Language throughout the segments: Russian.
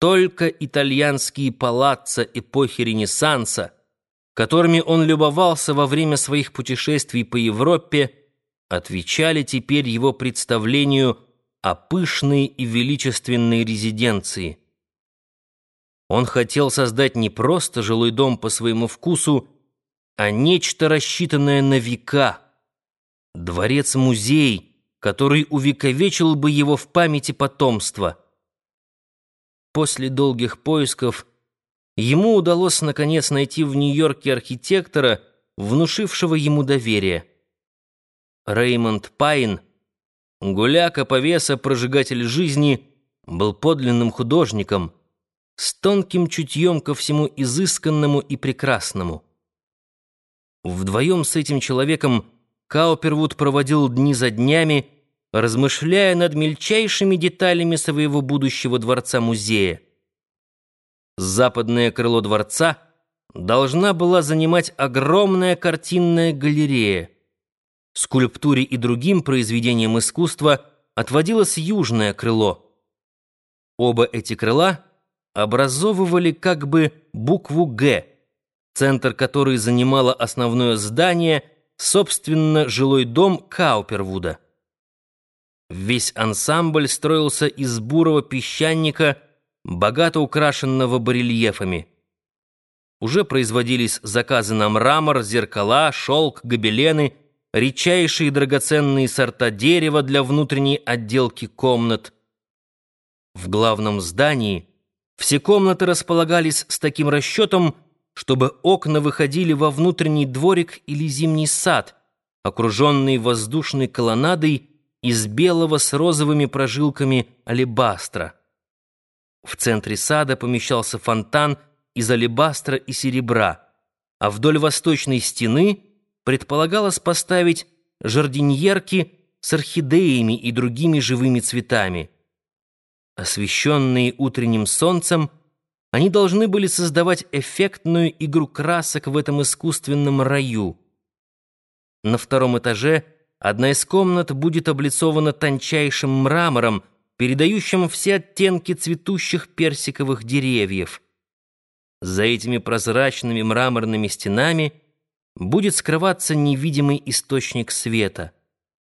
Только итальянские палаццо эпохи Ренессанса, которыми он любовался во время своих путешествий по Европе, отвечали теперь его представлению о пышной и величественной резиденции. Он хотел создать не просто жилой дом по своему вкусу, а нечто рассчитанное на века. Дворец-музей, который увековечил бы его в памяти потомства. После долгих поисков ему удалось наконец найти в Нью-Йорке архитектора, внушившего ему доверие. Реймонд Пайн, гуляка, повеса, прожигатель жизни, был подлинным художником, с тонким чутьем ко всему изысканному и прекрасному. Вдвоем с этим человеком Каупервуд проводил дни за днями, размышляя над мельчайшими деталями своего будущего дворца-музея. Западное крыло дворца должна была занимать огромная картинная галерея. Скульптуре и другим произведениям искусства отводилось южное крыло. Оба эти крыла образовывали как бы букву «Г», центр которой занимало основное здание, собственно, жилой дом Каупервуда. Весь ансамбль строился из бурого песчаника, богато украшенного барельефами. Уже производились заказы на мрамор, зеркала, шелк, гобелены, редчайшие драгоценные сорта дерева для внутренней отделки комнат. В главном здании все комнаты располагались с таким расчетом, чтобы окна выходили во внутренний дворик или зимний сад, окруженный воздушной колоннадой из белого с розовыми прожилками алебастра. В центре сада помещался фонтан из алебастра и серебра, а вдоль восточной стены предполагалось поставить жардиньерки с орхидеями и другими живыми цветами. Освещенные утренним солнцем, они должны были создавать эффектную игру красок в этом искусственном раю. На втором этаже одна из комнат будет облицована тончайшим мрамором, передающим все оттенки цветущих персиковых деревьев. За этими прозрачными мраморными стенами будет скрываться невидимый источник света.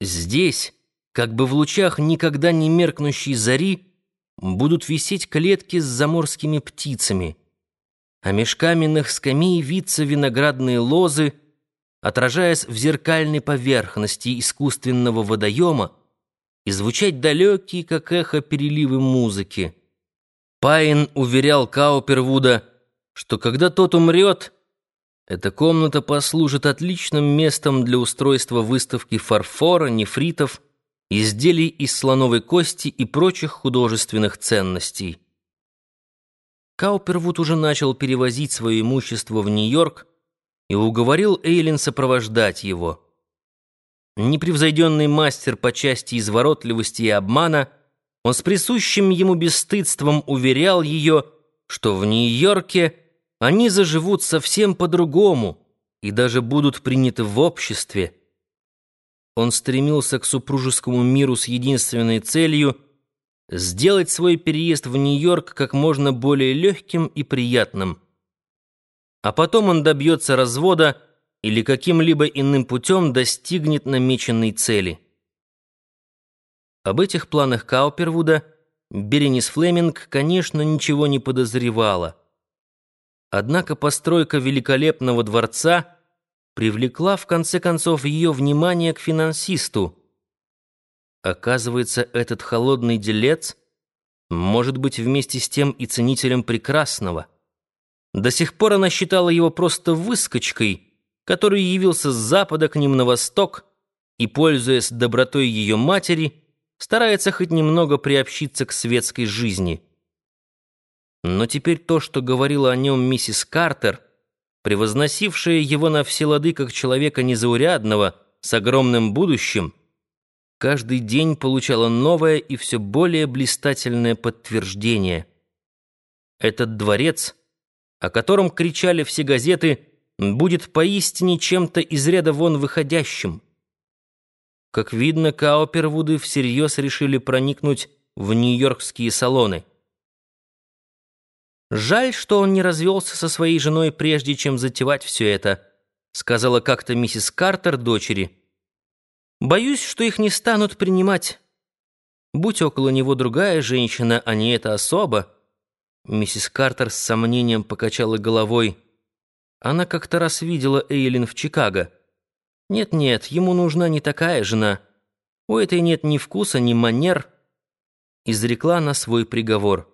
Здесь, как бы в лучах никогда не меркнущей зари, будут висеть клетки с заморскими птицами, а меж каменных скамей виться виноградные лозы, отражаясь в зеркальной поверхности искусственного водоема, и звучать далекие, как эхо, переливы музыки. Пайн уверял Каупервуда, что когда тот умрет, эта комната послужит отличным местом для устройства выставки фарфора, нефритов, изделий из слоновой кости и прочих художественных ценностей. Каупервуд уже начал перевозить свое имущество в Нью-Йорк и уговорил Эйлин сопровождать его. Непревзойденный мастер по части изворотливости и обмана, он с присущим ему бесстыдством уверял ее, что в Нью-Йорке они заживут совсем по-другому и даже будут приняты в обществе, он стремился к супружескому миру с единственной целью сделать свой переезд в Нью-Йорк как можно более легким и приятным. А потом он добьется развода или каким-либо иным путем достигнет намеченной цели. Об этих планах Каупервуда Беренис Флеминг, конечно, ничего не подозревала. Однако постройка великолепного дворца — привлекла в конце концов ее внимание к финансисту. Оказывается, этот холодный делец может быть вместе с тем и ценителем прекрасного. До сих пор она считала его просто выскочкой, который явился с запада к ним на восток и, пользуясь добротой ее матери, старается хоть немного приобщиться к светской жизни. Но теперь то, что говорила о нем миссис Картер — превозносившая его на все лады как человека незаурядного, с огромным будущим, каждый день получала новое и все более блистательное подтверждение. Этот дворец, о котором кричали все газеты, будет поистине чем-то из ряда вон выходящим. Как видно, Каупервуды всерьез решили проникнуть в нью-йоркские салоны — Жаль, что он не развелся со своей женой, прежде чем затевать все это, сказала как-то миссис Картер дочери. Боюсь, что их не станут принимать. Будь около него другая женщина, а не эта особа. Миссис Картер с сомнением покачала головой. Она как-то раз видела Эйлин в Чикаго. Нет-нет, ему нужна не такая жена. У этой нет ни вкуса, ни манер. Изрекла на свой приговор.